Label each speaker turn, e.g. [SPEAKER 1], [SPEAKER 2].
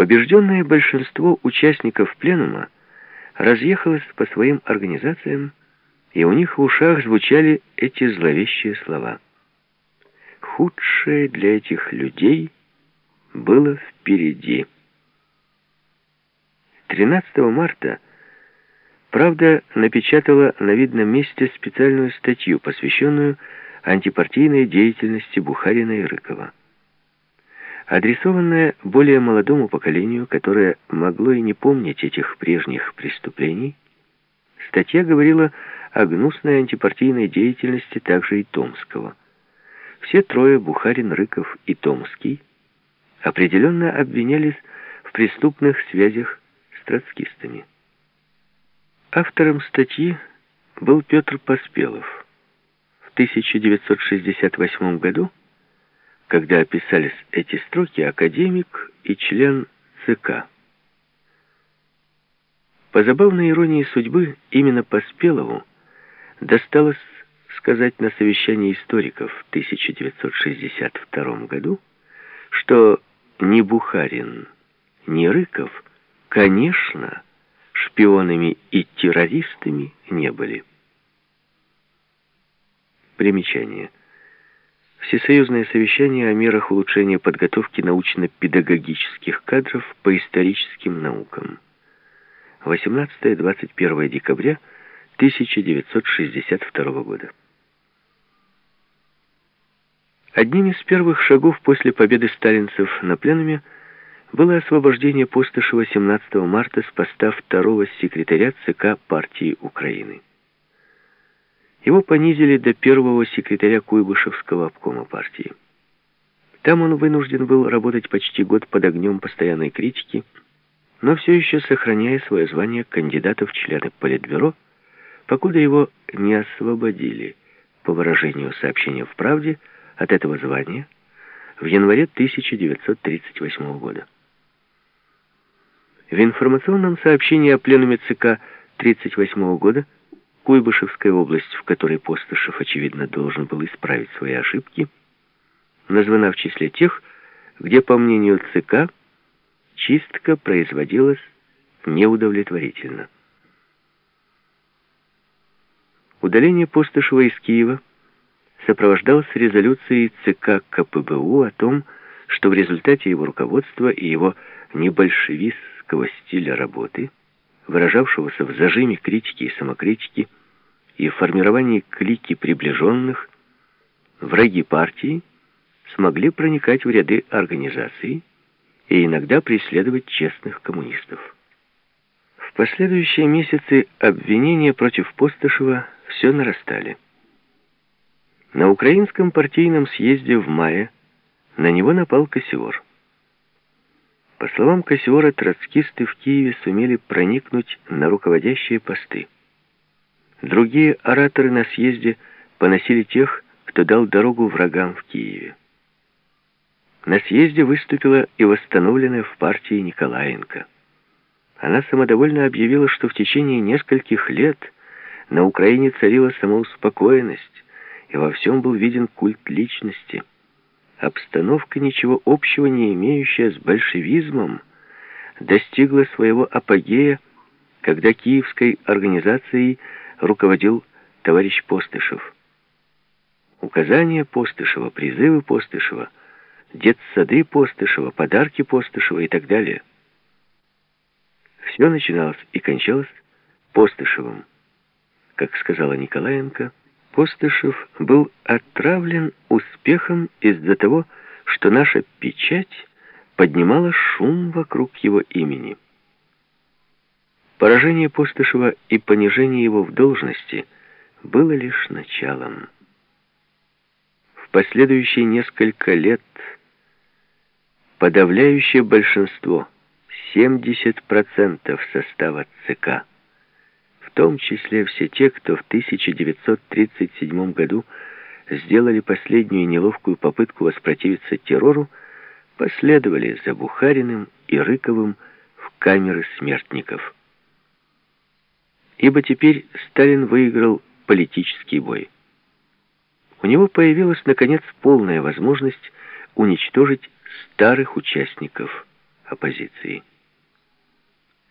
[SPEAKER 1] Побежденное большинство участников пленума разъехалось по своим организациям, и у них в ушах звучали эти зловещие слова. Худшее для этих людей было впереди. 13 марта «Правда» напечатала на видном месте специальную статью, посвященную антипартийной деятельности Бухарина и Рыкова. Адресованная более молодому поколению, которое могло и не помнить этих прежних преступлений, статья говорила о гнусной антипартийной деятельности также и Томского. Все трое, Бухарин, Рыков и Томский, определенно обвинялись в преступных связях с троцкистами. Автором статьи был Петр Поспелов. В 1968 году когда описались эти строки, академик и член ЦК. По забавной иронии судьбы, именно Поспелову досталось сказать на совещании историков в 1962 году, что ни Бухарин, ни Рыков, конечно, шпионами и террористами не были. Примечание. Всесоюзное совещание о мерах улучшения подготовки научно-педагогических кадров по историческим наукам. 18-21 декабря 1962 года. Одним из первых шагов после победы сталинцев на пленуме было освобождение Постышева 17 марта с поста второго секретаря ЦК партии Украины. Его понизили до первого секретаря Куйбышевского обкома партии. Там он вынужден был работать почти год под огнем постоянной критики, но все еще сохраняя свое звание кандидата в члены Политбюро, покуда его не освободили, по выражению сообщения в «Правде», от этого звания в январе 1938 года. В информационном сообщении о пленуме ЦК 1938 года Куйбышевская область, в которой Постышев, очевидно, должен был исправить свои ошибки, названа в числе тех, где, по мнению ЦК, чистка производилась неудовлетворительно. Удаление Постышева из Киева сопровождалось резолюцией ЦК КПБУ о том, что в результате его руководства и его небольшевистского стиля работы – выражавшегося в зажиме критики и самокритики и в формировании клики приближенных, враги партии смогли проникать в ряды организации и иногда преследовать честных коммунистов. В последующие месяцы обвинения против Постышева все нарастали. На украинском партийном съезде в мае на него напал Кассиор. По словам Кассиора, троцкисты в Киеве сумели проникнуть на руководящие посты. Другие ораторы на съезде поносили тех, кто дал дорогу врагам в Киеве. На съезде выступила и восстановленная в партии Николаенко. Она самодовольно объявила, что в течение нескольких лет на Украине царила самоуспокоенность, и во всем был виден культ личности – обстановка, ничего общего не имеющая с большевизмом, достигла своего апогея, когда киевской организацией руководил товарищ Постышев. Указания Постышева, призывы Постышева, детсады Постышева, подарки Постышева и так далее. Все начиналось и кончалось Постышевым. Как сказала Николаенко, Постышев был отравлен успехом из-за того, что наша печать поднимала шум вокруг его имени. Поражение Постышева и понижение его в должности было лишь началом. В последующие несколько лет подавляющее большинство, 70% состава ЦК, в том числе все те, кто в 1937 году сделали последнюю неловкую попытку воспротивиться террору, последовали за Бухариным и Рыковым в камеры смертников. Ибо теперь Сталин выиграл политический бой. У него появилась, наконец, полная возможность уничтожить старых участников оппозиции.